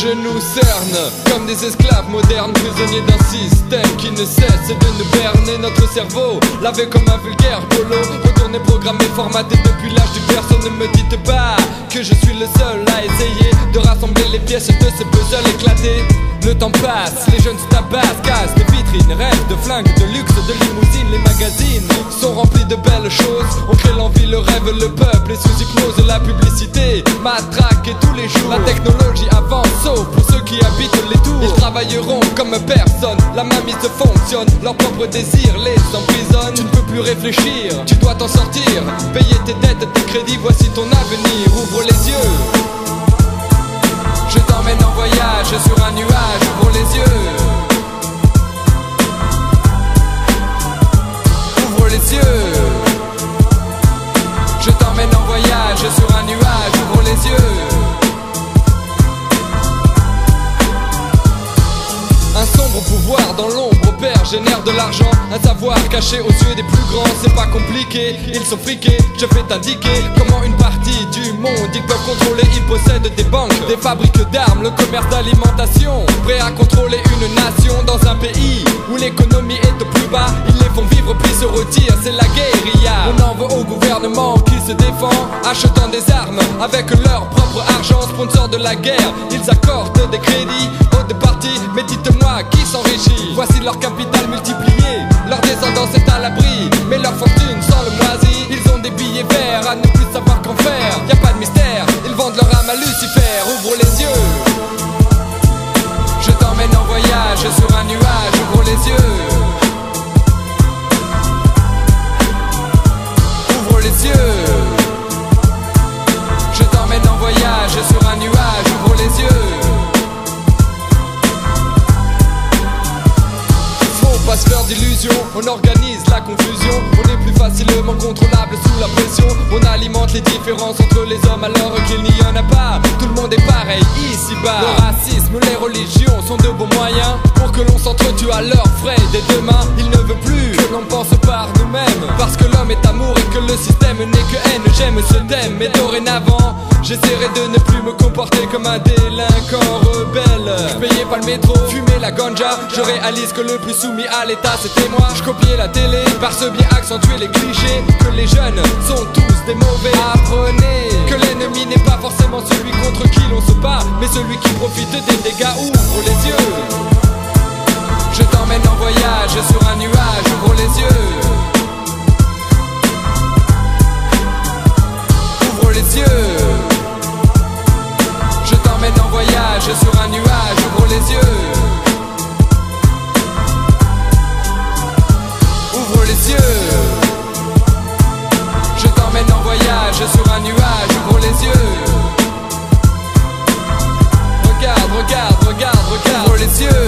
Je nous cerne comme des esclaves modernes, prisonniers d'un système qui ne cesse de nous berner notre cerveau, lavé comme un vulgaire polo, retourné programmé, formaté depuis l'âge du personne ne me dites pas que je suis le seul à essayer de rassembler les pièces de ce puzzle éclaté. Le temps passe, les jeunes se tabassent, cassent des vitrines, rêvent de flingues, de luxe, de limousines, les magazines sont remplis de belles choses. On crée l'envie, le rêve, le peuple et sous hypnose la publicité matraque tous les jours. La technologie avance, sauf pour ceux qui habitent les tours. Ils travailleront comme personne, la se fonctionne, leur propre désir les emprisonne. Tu ne peux plus réfléchir, tu dois t'en sortir, payer tes dettes, tes crédits, Je t'emmène en voyage sur un nuage, ouvre les yeux. Un sombre pouvoir dans l'ombre père génère de l'argent Un savoir caché aux yeux des plus grands C'est pas compliqué, ils sont friqués Je vais t'indiquer comment une du monde. Ils peuvent contrôler, ils possèdent des banques Des fabriques d'armes, le commerce d'alimentation. Prêt à contrôler une nation dans un pays Où l'économie est au plus bas. Ils les font vivre puis se retirent, c'est la guérilla. On en veut au gouvernement qui se défend Achetant des armes avec leur propre argent. Sponsor de la guerre, ils accordent des crédits aux deux parties. Mais dites-moi qui s'enrichit? Voici leur capital multiplié Leur descendance est à l'abri. Mais leur fortune sans le moisi Ils ont des billets verts à ne plus savoir qu'en faire. Y on organise la confusion. On est plus facilement contrôlable sous la pression. On alimente les différences entre les hommes alors qu'il n'y en a pas. Tout le monde est pareil ici-bas. Le racisme, les religions sont de bons moyens. Pour que l'on s'entretue à leurs frais dès demain Il ne veut plus que l'on pense par nous-mêmes. Parce que l'homme est amour et que le système n'est que haine. J'aime ce thème mais dorénavant J'essaierai de ne plus me comporter comme un délinquant pas le métro, fumer la ganja Je réalise que le plus soumis à l'état c'était moi. Je copiais la télé, par ce biais accentuer les clichés Que les jeunes sont tous des mauvais. Apprenez que l'ennemi n'est pas forcément celui contre qui l'on se bat Mais celui qui profite des dégâts, ouvre les yeux. Je t'emmène en voyage sur un nuage, ouvre les yeux. Ouvre les yeux. Je t'emmène en voyage sur un nuage. les yeux